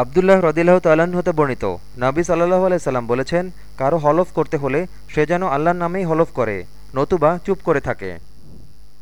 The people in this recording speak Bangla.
আবদুল্লাহ রদিল্লাহ তাল্লাহ্ন হতে বর্ণিত। নাবি সাল্লাহ আলাইসাল্লাম বলেছেন, কারও হলফ করতে হলে সে যেন আল্লাহর নামেই হলফ করে, নতুবা চুপ করে থাকে।